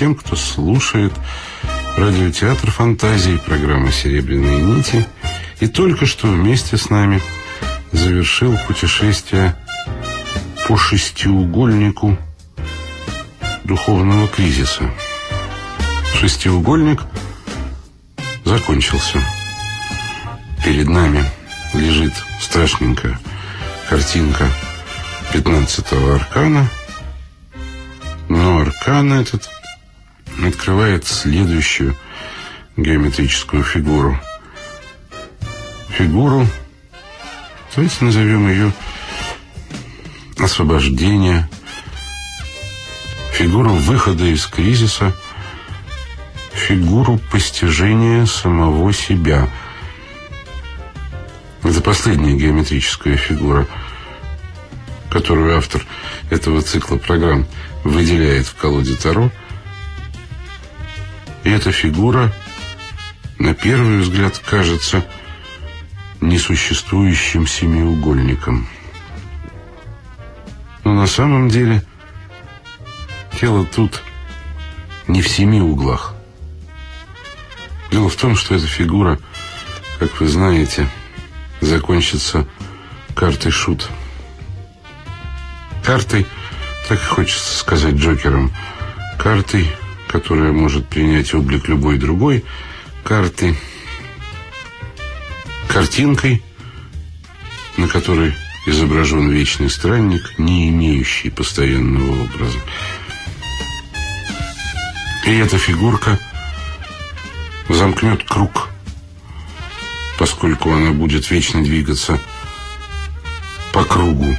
Всем, кто слушает радиотеатр фантазии, программа «Серебряные нити». И только что вместе с нами завершил путешествие по шестиугольнику духовного кризиса. Шестиугольник закончился. Перед нами лежит страшненькая картинка 15-го аркана. Но аркан этот открывает следующую геометрическую фигуру. Фигуру, есть назовем ее освобождение, фигуру выхода из кризиса, фигуру постижения самого себя. Это последняя геометрическая фигура, которую автор этого цикла программ выделяет в колоде Таро. Эта фигура, на первый взгляд, кажется несуществующим семиугольником. Но на самом деле тело тут не в семи углах. Дело в том, что эта фигура, как вы знаете, закончится картой шут. Картой, так и хочется сказать Джокером, картой, которая может принять облик любой другой карты, картинкой, на которой изображен вечный странник, не имеющий постоянного образа. И эта фигурка замкнет круг, поскольку она будет вечно двигаться по кругу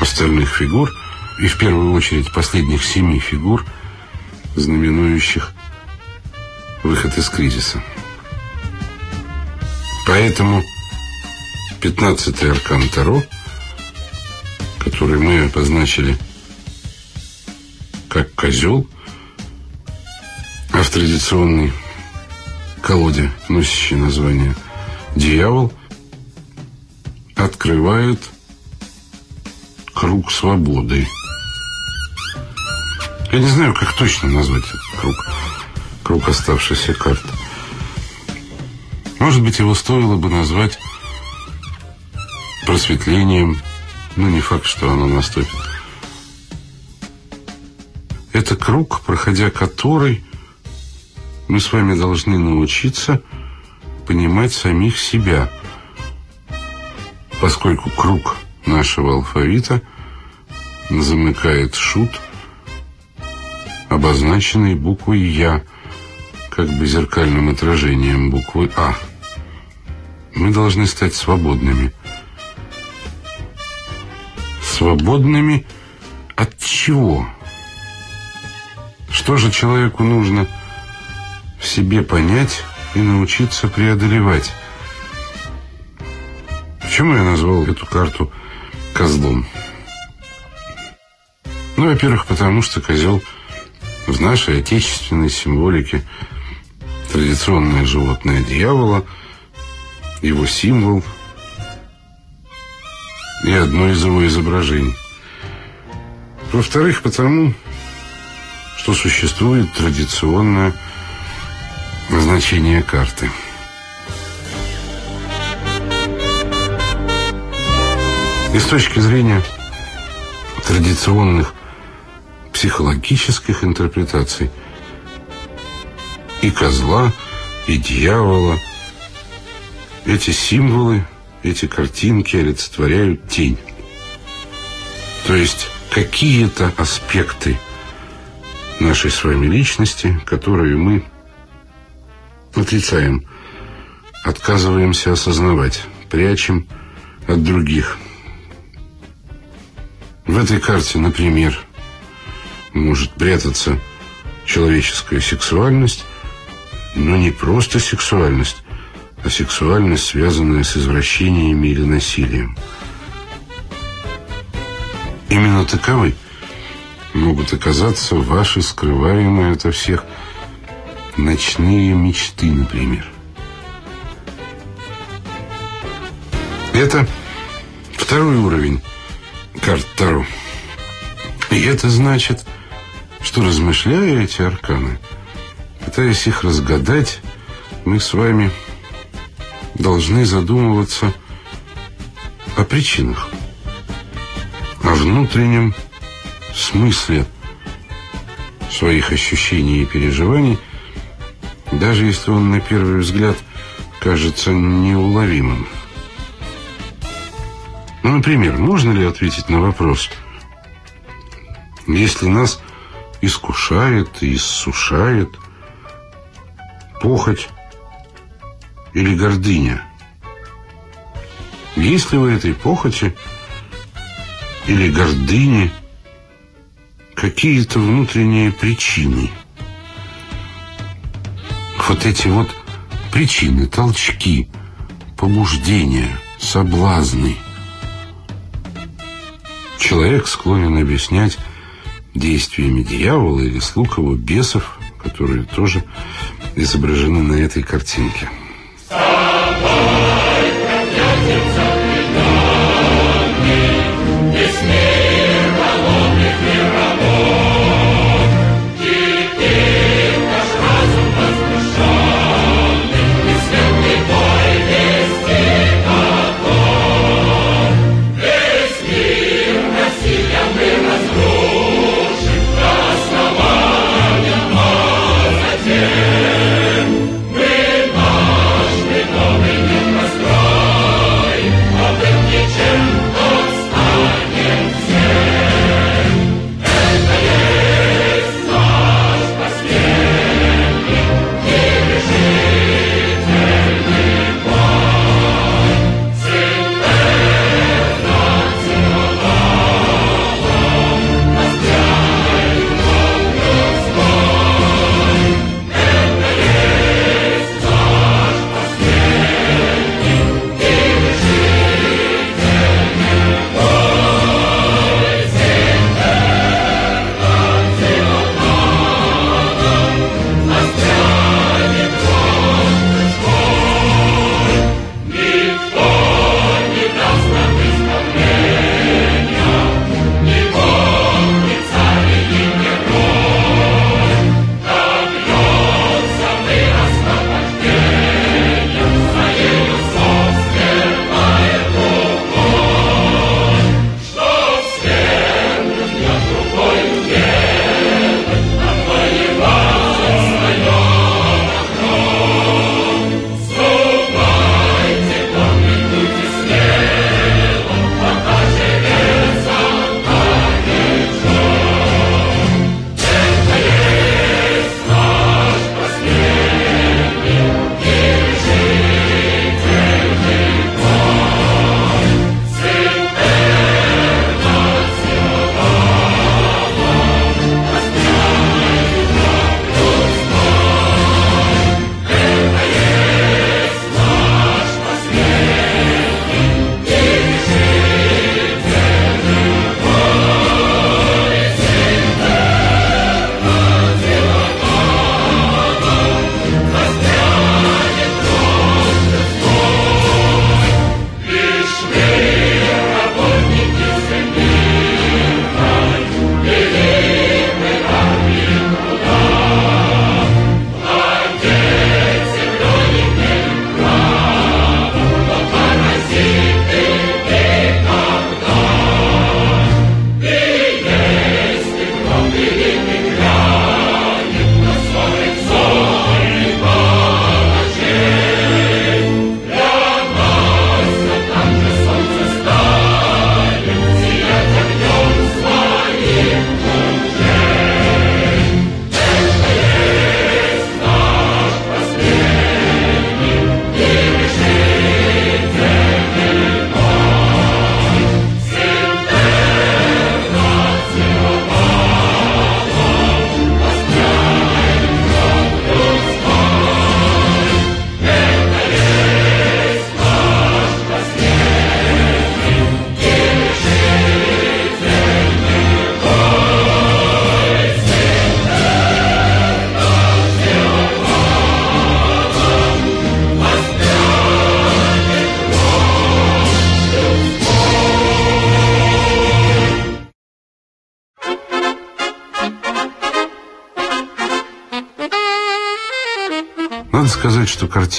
остальных фигур, и в первую очередь последних семи фигур, знаменующих выход из кризиса. Поэтому 15-й аркан Таро, который мы обозначили как козел, а в традиционной колоде, носящей название «Дьявол», открывает круг свободы. Я не знаю, как точно назвать этот круг, круг оставшейся карты. Может быть, его стоило бы назвать просветлением, но не факт, что оно наступит. Это круг, проходя который мы с вами должны научиться понимать самих себя, поскольку круг нашего алфавита замыкает шут, обозначенный буквой «Я», как бы зеркальным отражением буквы «А». Мы должны стать свободными. Свободными от чего? Что же человеку нужно в себе понять и научиться преодолевать? Почему я назвал эту карту козлом? Ну, во-первых, потому что козел в нашей отечественной символике традиционное животное дьявола, его символ и одно из его изображений. Во-вторых, потому что существует традиционное значение карты. И с точки зрения традиционных психологических интерпретаций и козла, и дьявола, эти символы, эти картинки олицетворяют тень. То есть какие-то аспекты нашей с вами личности, которые мы отрицаем, отказываемся осознавать, прячем от других. В этой карте, например, может прятаться человеческая сексуальность, но не просто сексуальность, а сексуальность, связанная с извращениями или насилием. Именно таковы могут оказаться ваши скрываемые ото всех ночные мечты, например. Это второй уровень карт Таро. И это значит что, размышляя эти арканы, пытаясь их разгадать, мы с вами должны задумываться о причинах, о внутреннем смысле своих ощущений и переживаний, даже если он на первый взгляд кажется неуловимым. Ну, например, можно ли ответить на вопрос, если нас искушает и иссушает похоть или гордыня? Есть ли в этой похоти или гордыне какие-то внутренние причины? Вот эти вот причины, толчки, побуждения, соблазны. Человек склонен объяснять действиями дьявола или слуг бесов, которые тоже изображены на этой картинке. сказать,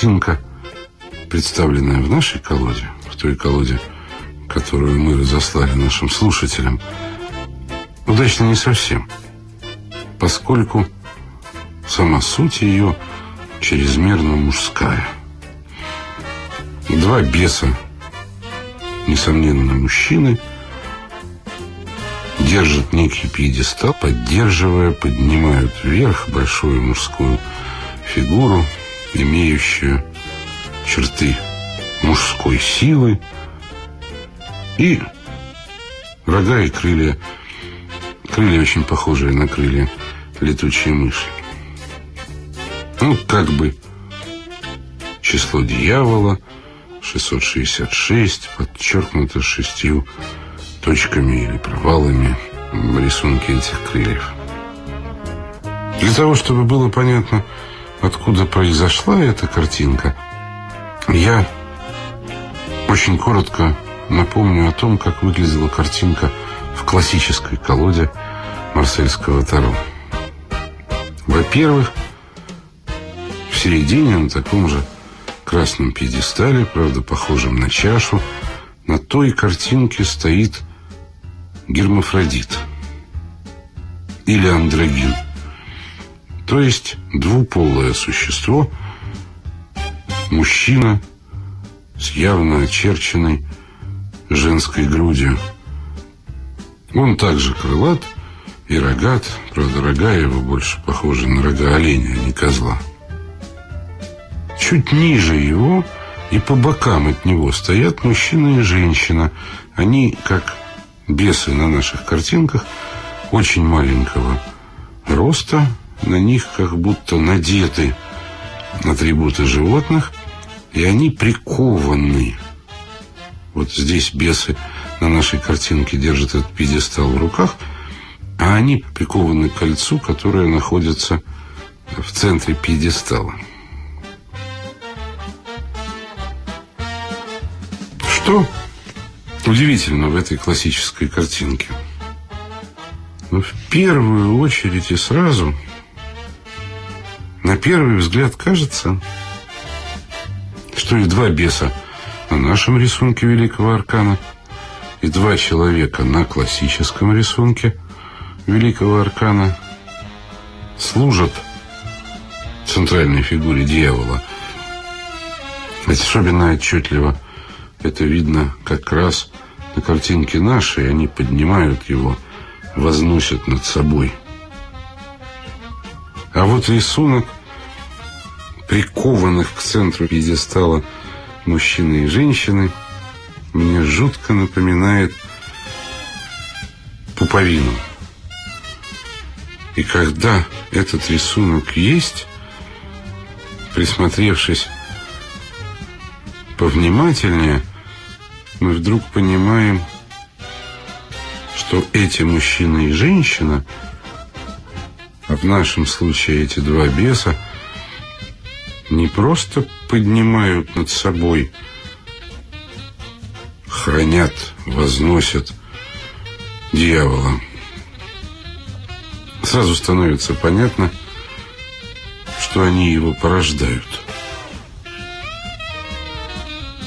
картинка, представленная в нашей колоде, в той колоде, которую мы разослали нашим слушателям, удачно не совсем, поскольку сама суть ее чрезмерно мужская. Два беса, несомненно, мужчины, держат некий пьедестал, поддерживая, поднимают вверх большую мужскую фигуру, имеющую черты мужской силы и рога и крылья. Крылья очень похожие на крылья летучей мыши. Ну, как бы число дьявола 666 подчеркнуто шестью точками или провалами в рисунке этих крыльев. Для того, чтобы было понятно, откуда произошла эта картинка, я очень коротко напомню о том, как выглядела картинка в классической колоде марсельского Таро. Во-первых, в середине на таком же красном пьедестале, правда, похожем на чашу, на той картинке стоит гермафродит или андрогин – то есть двуполое существо, мужчина с явно очерченной женской грудью. Он также крылат и рогат, правда, рога его больше похожи на рога оленя, а не козла. Чуть ниже его и по бокам от него стоят мужчина и женщина. Они, как бесы на наших картинках, очень маленького роста, на них как будто надеты атрибуты животных, и они прикованы. Вот здесь бесы на нашей картинке держат этот пьедестал в руках, а они прикованы к кольцу, которое находится в центре пьедестала. Что удивительно в этой классической картинке? Ну, в первую очередь и сразу – на первый взгляд кажется, что и два беса на нашем рисунке Великого Аркана, и два человека на классическом рисунке Великого Аркана служат центральной фигуре дьявола. Особенно отчетливо это видно как раз на картинке нашей. Они поднимают его, возносят над собой. А вот рисунок прикованных к центру пьедестала мужчины и женщины, мне жутко напоминает пуповину. И когда этот рисунок есть, присмотревшись повнимательнее, мы вдруг понимаем, что эти мужчина и женщина, в нашем случае эти два беса, не просто поднимают над собой, хранят, возносят дьявола. Сразу становится понятно, что они его порождают.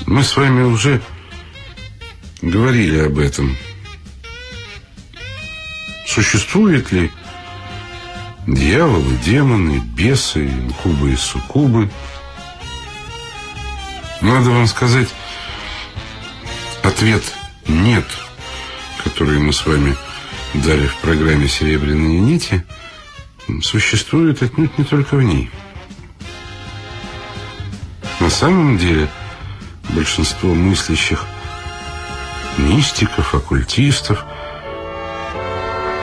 Мы с вами уже говорили об этом. Существует ли Дьяволы, демоны, бесы, инкубы и суккубы. Надо вам сказать, ответ «нет», который мы с вами дали в программе «Серебряные нити», существует отнюдь не только в ней. На самом деле большинство мыслящих мистиков, оккультистов,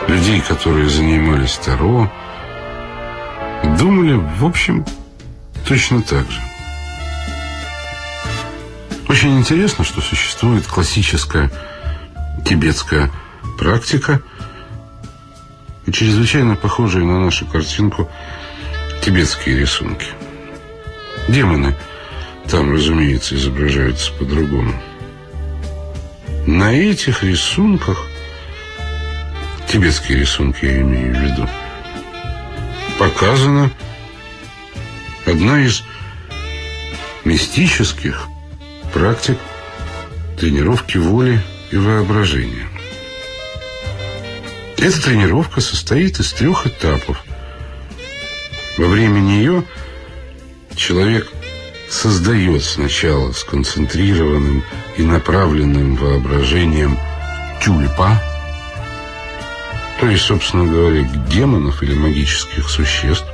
людей, которые занимались Таро, Думали, в общем, точно так же. Очень интересно, что существует классическая тибетская практика и чрезвычайно похожие на нашу картинку тибетские рисунки. Демоны там, разумеется, изображаются по-другому. На этих рисунках, тибетские рисунки я имею в виду, показана одна из мистических практик тренировки воли и воображения. Эта тренировка состоит из трех этапов. Во время нее человек создает сначала сконцентрированным и направленным воображением тюльпа, то есть, собственно говоря, демонов или магических существ.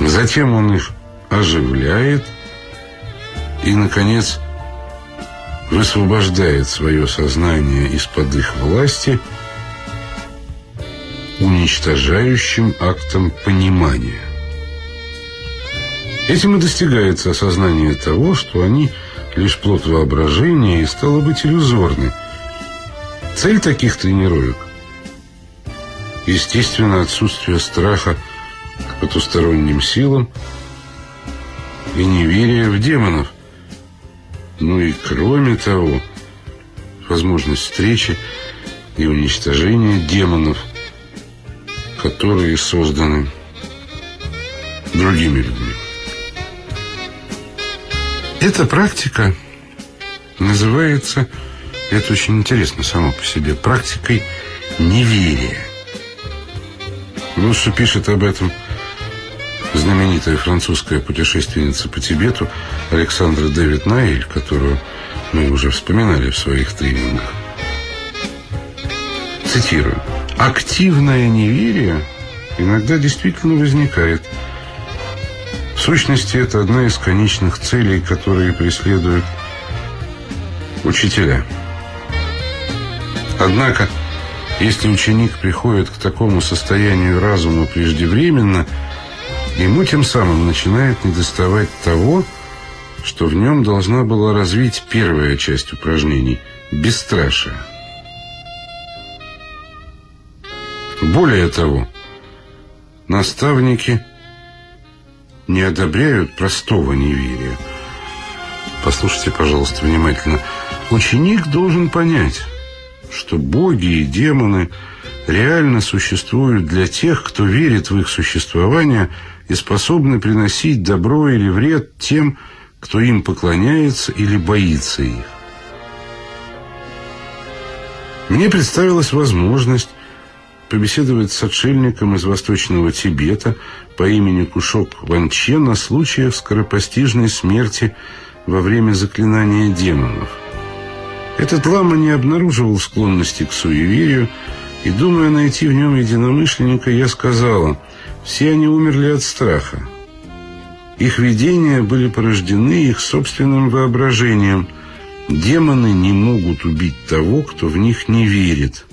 Затем он их оживляет и, наконец, высвобождает свое сознание из-под их власти уничтожающим актом понимания. Этим и достигается осознание того, что они лишь плод воображения и, стало быть, иллюзорны. Цель таких тренировок – естественно, отсутствие страха к потусторонним силам и неверие в демонов. Ну и кроме того, возможность встречи и уничтожения демонов, которые созданы другими людьми. Эта практика называется, это очень интересно само по себе, практикой неверия. Что пишет об этом знаменитая французская путешественница по Тибету Александра Дэвид Найль, которую мы уже вспоминали в своих тренингах. Цитирую. «Активное неверие иногда действительно возникает – в сущности, это одна из конечных целей, которые преследуют учителя. Однако, если ученик приходит к такому состоянию разума преждевременно, ему тем самым начинает недоставать того, что в нем должна была развить первая часть упражнений – бесстрашие. Более того, наставники – не одобряют простого неверия. Послушайте, пожалуйста, внимательно. Ученик должен понять, что боги и демоны реально существуют для тех, кто верит в их существование и способны приносить добро или вред тем, кто им поклоняется или боится их. Мне представилась возможность побеседовать с отшельником из Восточного Тибета по имени Кушок Ванче на случаях скоропостижной смерти во время заклинания демонов. Этот лама не обнаруживал склонности к суеверию, и, думая найти в нем единомышленника, я сказала, все они умерли от страха. Их видения были порождены их собственным воображением. Демоны не могут убить того, кто в них не верит.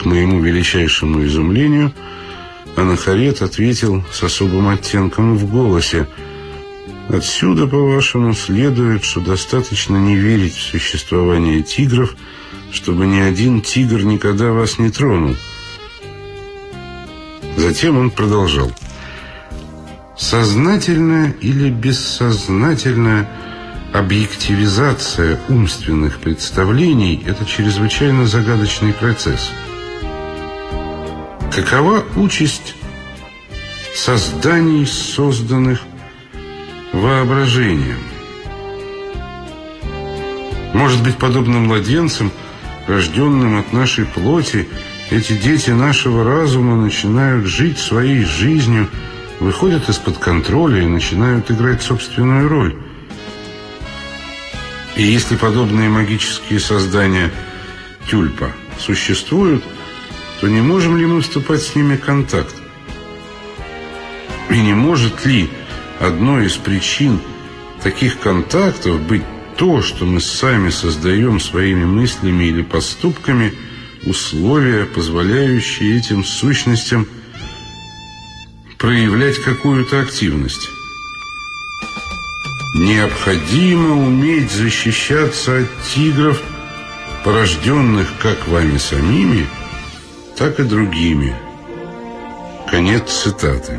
К моему величайшему изумлению Анахарет ответил с особым оттенком в голосе. «Отсюда, по-вашему, следует, что достаточно не верить в существование тигров, чтобы ни один тигр никогда вас не тронул». Затем он продолжал. «Сознательная или бессознательная объективизация умственных представлений – это чрезвычайно загадочный процесс». Какова участь созданий, созданных воображением? Может быть, подобно младенцам, рожденным от нашей плоти, эти дети нашего разума начинают жить своей жизнью, выходят из-под контроля и начинают играть собственную роль. И если подобные магические создания тюльпа существуют – то не можем ли мы вступать с ними в контакт? И не может ли одной из причин таких контактов быть то, что мы сами создаем своими мыслями или поступками условия, позволяющие этим сущностям проявлять какую-то активность? Необходимо уметь защищаться от тигров, порожденных как вами самими, так и другими. Конец цитаты.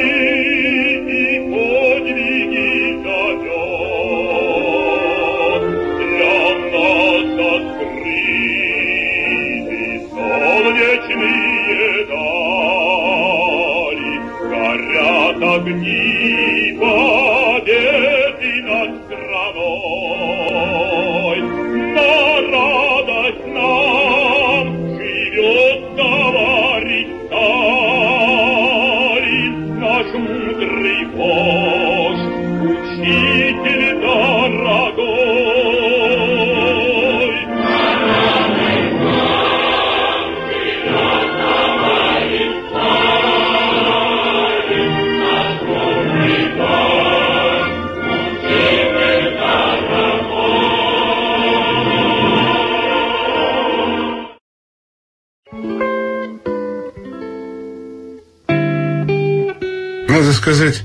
сказать,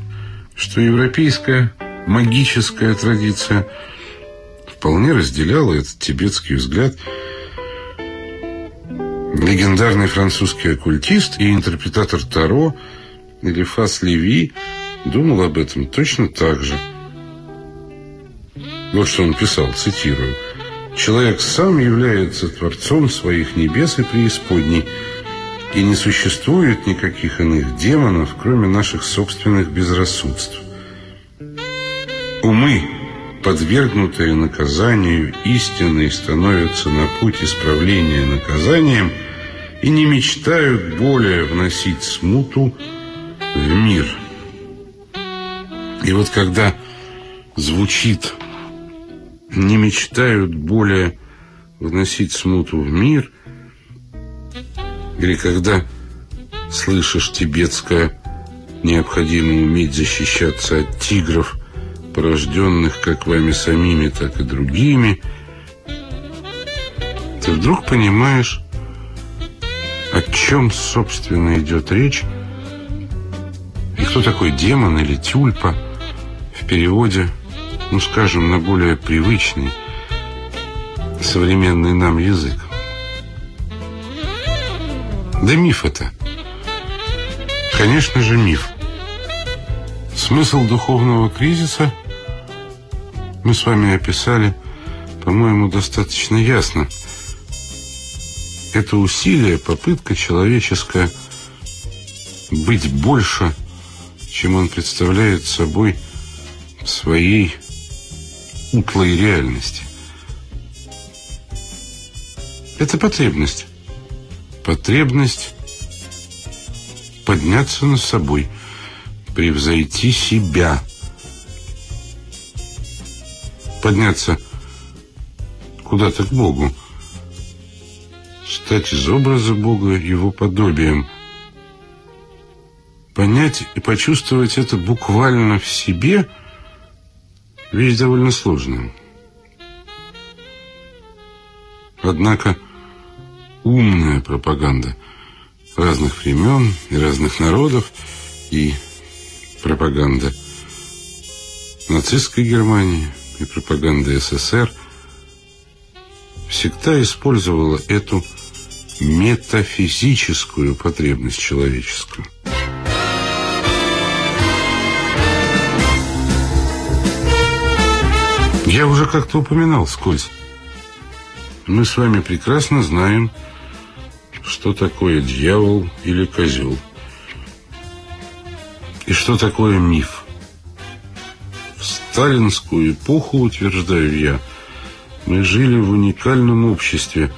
что европейская магическая традиция вполне разделяла этот тибетский взгляд. Легендарный французский оккультист и интерпретатор Таро Элифас Леви думал об этом точно так же. Вот что он писал, цитирую. «Человек сам является творцом своих небес и преисподней, и не существует никаких иных демонов, кроме наших собственных безрассудств. Умы, подвергнутые наказанию, истинные становятся на путь исправления наказанием и не мечтают более вносить смуту в мир. И вот когда звучит «не мечтают более вносить смуту в мир», или когда слышишь тибетское «необходимо уметь защищаться от тигров», порожденных как вами самими, так и другими, ты вдруг понимаешь, о чем, собственно, идет речь, и кто такой демон или тюльпа в переводе, ну, скажем, на более привычный, современный нам язык. Да миф это. Конечно же, миф. Смысл духовного кризиса мы с вами описали, по-моему, достаточно ясно. Это усилие, попытка человеческая быть больше, чем он представляет собой в своей утлой реальности. Это потребность потребность подняться над собой, превзойти себя. Подняться куда-то к Богу, стать из образа Бога его подобием. Понять и почувствовать это буквально в себе – вещь довольно сложная. Однако умная пропаганда разных времен и разных народов и пропаганда нацистской Германии и пропаганда СССР всегда использовала эту метафизическую потребность человеческую. Я уже как-то упоминал скользь. Мы с вами прекрасно знаем, что такое дьявол или козел. И что такое миф. В сталинскую эпоху, утверждаю я, мы жили в уникальном обществе.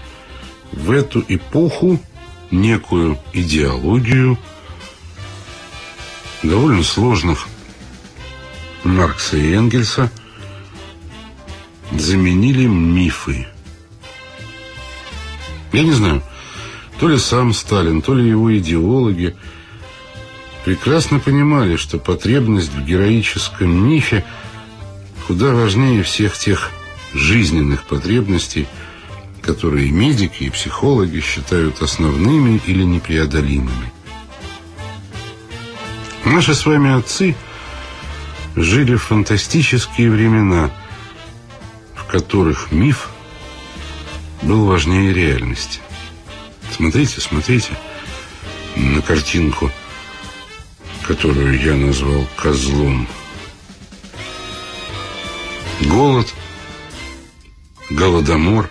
В эту эпоху некую идеологию довольно сложных Маркса и Энгельса заменили мифы. Я не знаю, то ли сам Сталин, то ли его идеологи прекрасно понимали, что потребность в героическом мифе куда важнее всех тех жизненных потребностей, которые медики и психологи считают основными или непреодолимыми. Наши с вами отцы жили в фантастические времена, в которых миф был важнее реальности. Смотрите, смотрите на картинку, которую я назвал козлом. Голод, голодомор,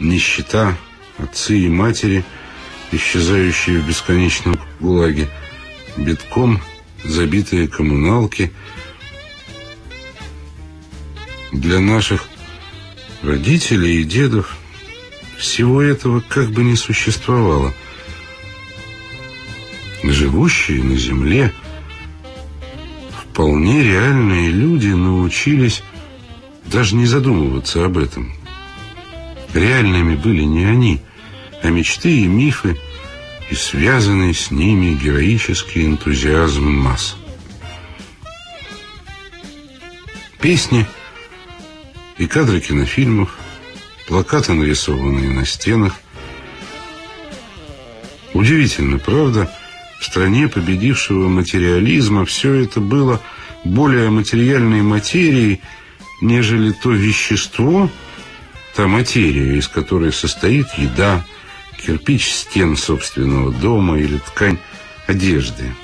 нищета, отцы и матери, исчезающие в бесконечном гулаге, битком забитые коммуналки. Для наших родителей и дедов всего этого как бы не существовало. Живущие на земле вполне реальные люди научились даже не задумываться об этом. Реальными были не они, а мечты и мифы, и связанный с ними героический энтузиазм масс. Песни и кадры кинофильмов, плакаты, нарисованные на стенах. Удивительно, правда, в стране победившего материализма все это было более материальной материей, нежели то вещество, та материя, из которой состоит еда, кирпич стен собственного дома или ткань одежды.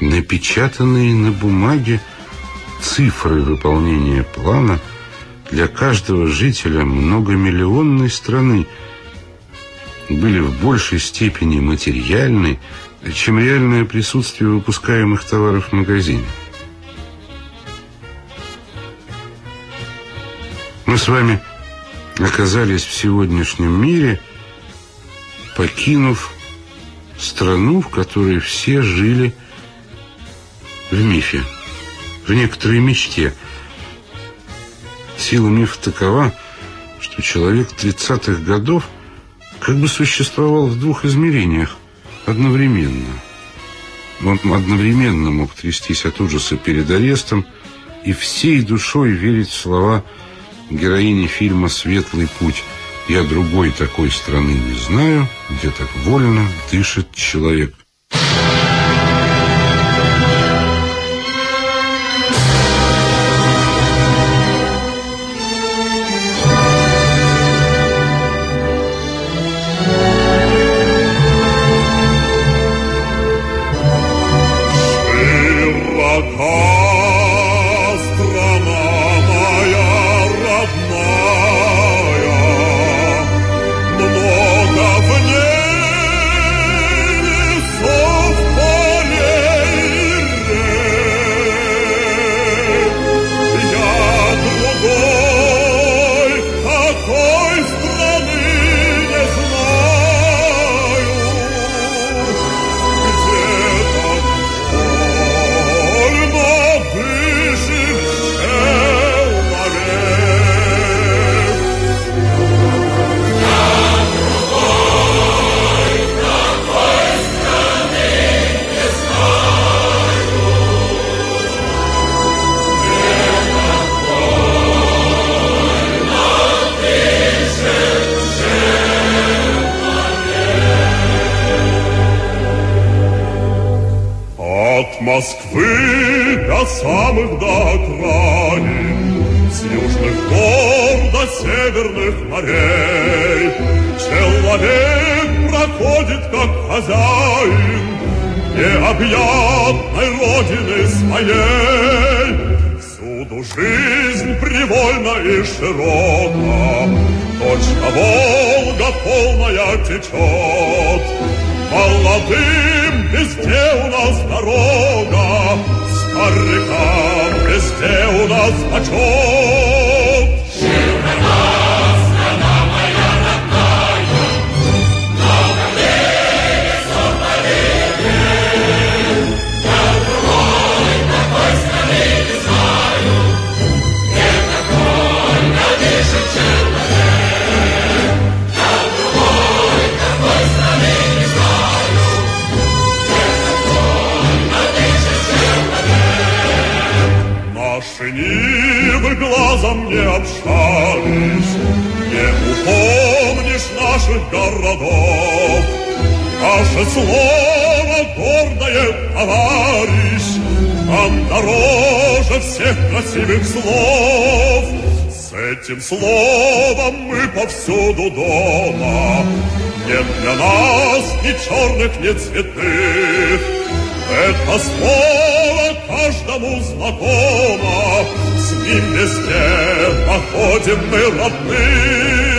Напечатанные на бумаге цифры выполнения плана для каждого жителя многомиллионной страны были в большей степени материальны, чем реальное присутствие выпускаемых товаров в магазине. Мы с вами оказались в сегодняшнем мире, покинув страну, в которой все жили в мифе, в некоторой мечте. Сила мифа такова, что человек 30-х годов как бы существовал в двух измерениях одновременно. Он одновременно мог трястись от ужаса перед арестом и всей душой верить в слова героини фильма «Светлый путь». Я другой такой страны не знаю, где так вольно дышит человек. весенний течет. Молодым везде у нас дорога, старикам везде у нас почет. не общались, не упомнишь наших городов. Наше слово гордое, товарищ, нам дороже всех красивых слов. С этим словом мы повсюду дома, нет для нас ни черных, ни цветных. Это слово каждому знакомо, и в песке походим мы родные.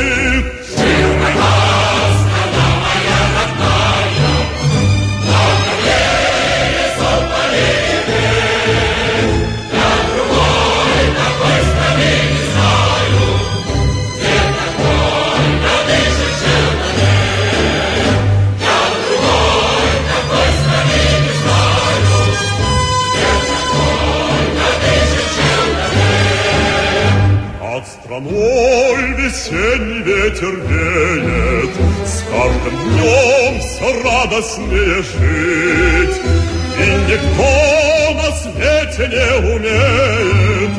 Ветер веет, С каждым днем все радостнее жить. И никто на свете не умеет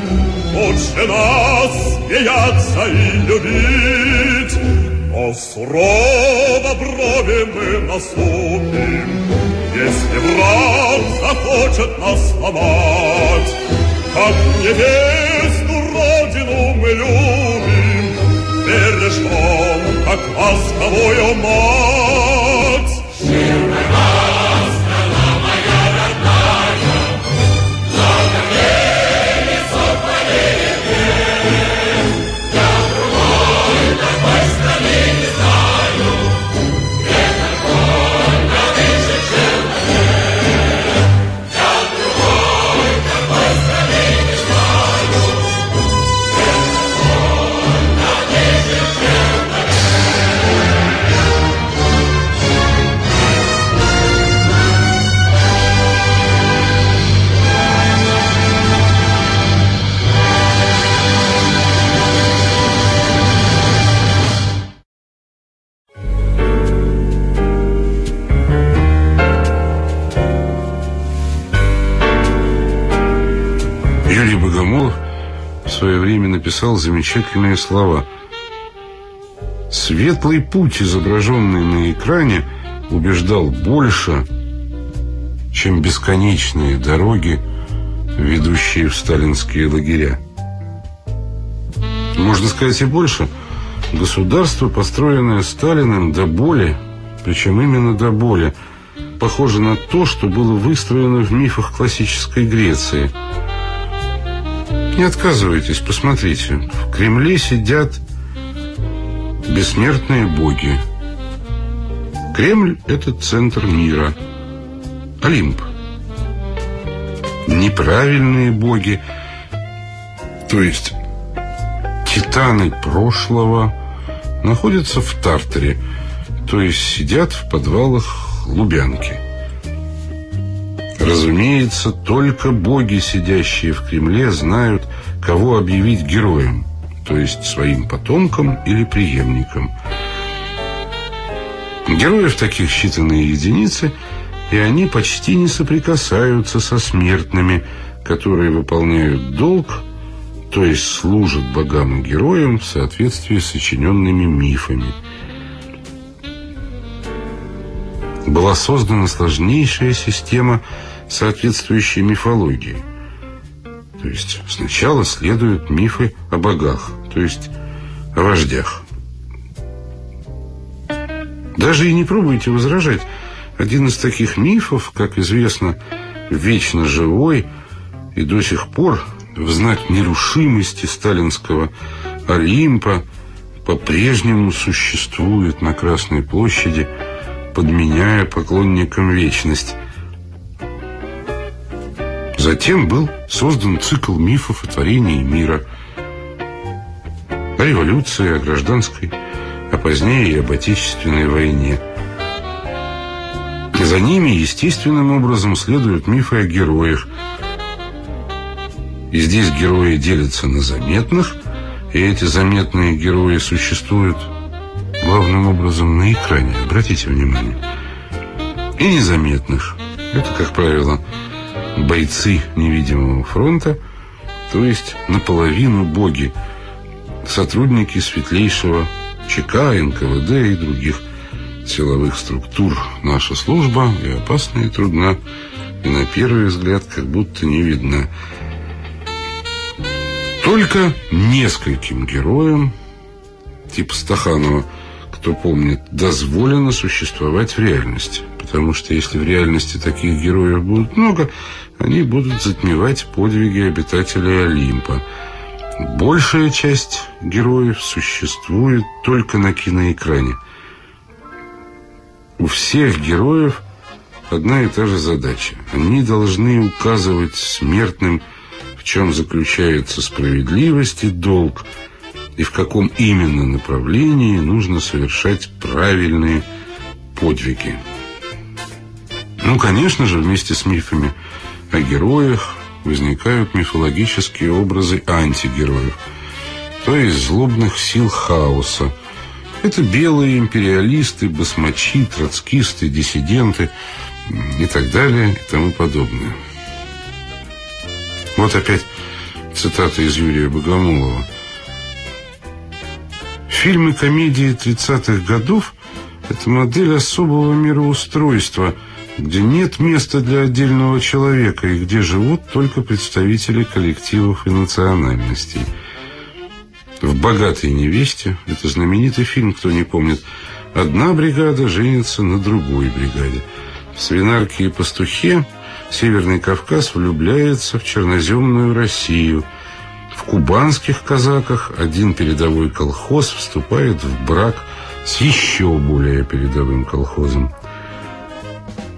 Лучше нас смеяться и любить. Но сурово брови мы насупим, Если враг захочет нас сломать, Как невесту родину voi o oh, написал замечательные слова. Светлый путь, изображенный на экране, убеждал больше, чем бесконечные дороги, ведущие в сталинские лагеря. Можно сказать и больше. Государство, построенное Сталиным до боли, причем именно до боли, похоже на то, что было выстроено в мифах классической Греции – не отказывайтесь, посмотрите. В Кремле сидят бессмертные боги. Кремль – это центр мира. Олимп. Неправильные боги, то есть титаны прошлого, находятся в Тартаре, то есть сидят в подвалах Лубянки. Разумеется, только боги, сидящие в Кремле, знают, кого объявить героем, то есть своим потомкам или преемникам. Героев таких считанные единицы, и они почти не соприкасаются со смертными, которые выполняют долг, то есть служат богам и героям в соответствии с сочиненными мифами. Была создана сложнейшая система соответствующей мифологии. То есть сначала следуют мифы о богах, то есть о вождях. Даже и не пробуйте возражать. Один из таких мифов, как известно, вечно живой и до сих пор в знак нерушимости сталинского Олимпа по-прежнему существует на Красной площади, подменяя поклонникам вечность. Затем был создан цикл мифов о творении мира, о революции, о гражданской, а позднее и об Отечественной войне. За ними естественным образом следуют мифы о героях. И здесь герои делятся на заметных, и эти заметные герои существуют главным образом на экране, обратите внимание. И незаметных. Это, как правило, бойцы невидимого фронта, то есть наполовину боги, сотрудники светлейшего ЧК, НКВД и других силовых структур. Наша служба и опасна, и трудна, и на первый взгляд как будто не видна. Только нескольким героям, типа Стаханова, кто помнит, дозволено существовать в реальности. Потому что если в реальности таких героев будет много, они будут затмевать подвиги обитателей Олимпа. Большая часть героев существует только на киноэкране. У всех героев одна и та же задача. Они должны указывать смертным, в чем заключается справедливость и долг, и в каком именно направлении нужно совершать правильные подвиги. Ну, конечно же, вместе с мифами – о героях возникают мифологические образы антигероев. то есть злобных сил хаоса. Это белые империалисты, басмачи, троцкисты, диссиденты и так далее и тому подобное. Вот опять цитата из Юрия Богомолова. Фильмы комедии 30-х годов – это модель особого мироустройства, где нет места для отдельного человека и где живут только представители коллективов и национальностей. В «Богатой невесте» – это знаменитый фильм, кто не помнит, одна бригада женится на другой бригаде. В «Свинарке и пастухе» Северный Кавказ влюбляется в черноземную Россию. В кубанских казаках один передовой колхоз вступает в брак с еще более передовым колхозом.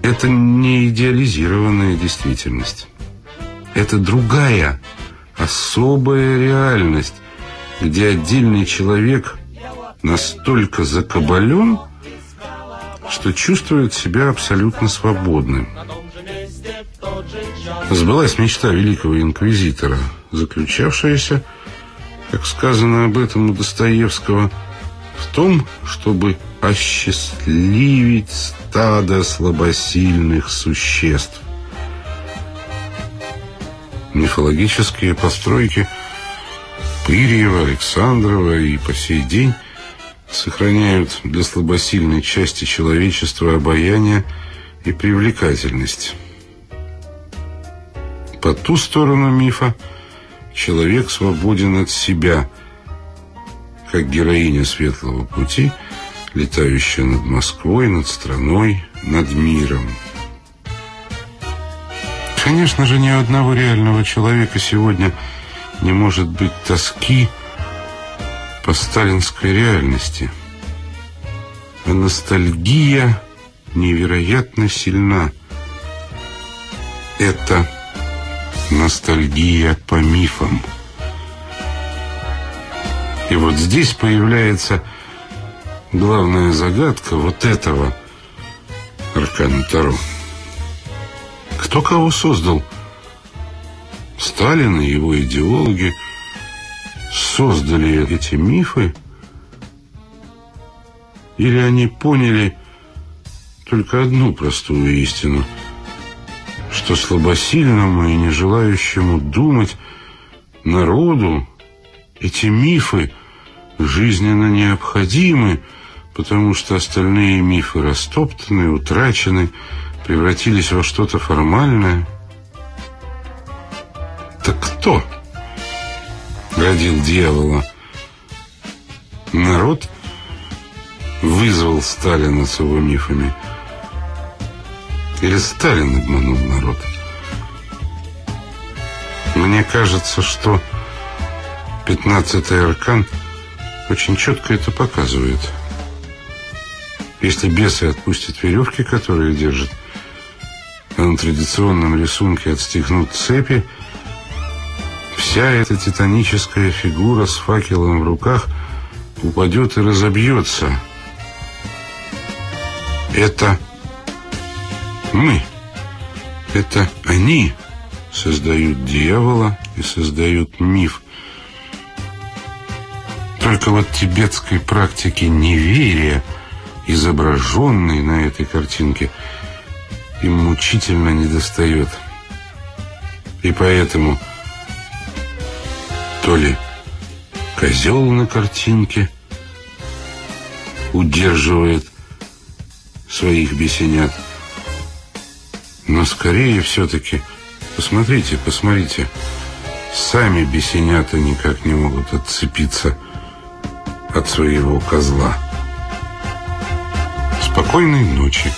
Это не идеализированная действительность. Это другая, особая реальность, где отдельный человек настолько закабален, что чувствует себя абсолютно свободным. Сбылась мечта великого инквизитора, заключавшаяся, как сказано об этом у Достоевского, в том, чтобы осчастливить стадо слабосильных существ. Мифологические постройки Пырьева, Александрова и по сей день сохраняют для слабосильной части человечества обаяние и привлекательность. По ту сторону мифа человек свободен от себя, как героиня светлого пути, летающая над Москвой, над страной, над миром. Конечно же, ни одного реального человека сегодня не может быть тоски по сталинской реальности. А ностальгия невероятно сильна. Это ностальгия по мифам. И вот здесь появляется главная загадка вот этого Аркана. Кто кого создал? Сталин и его идеологи создали эти мифы? Или они поняли только одну простую истину – что слабосильному и не желающему думать народу эти мифы жизненно необходимы, потому что остальные мифы растоптаны, утрачены, превратились во что-то формальное. Так кто родил дьявола? Народ вызвал Сталина с его мифами – или Сталин обманул народ? Мне кажется, что 15-й аркан очень четко это показывает. Если бесы отпустят веревки, которые держат, а на традиционном рисунке отстегнут цепи, вся эта титаническая фигура с факелом в руках упадет и разобьется. Это мы. Это они создают дьявола и создают миф. Только вот тибетской практики неверия, изображенной на этой картинке, им мучительно недостает. И поэтому то ли козел на картинке удерживает своих бесенят, но скорее все-таки... Посмотрите, посмотрите. Сами бесенята никак не могут отцепиться от своего козла. Спокойной ночи.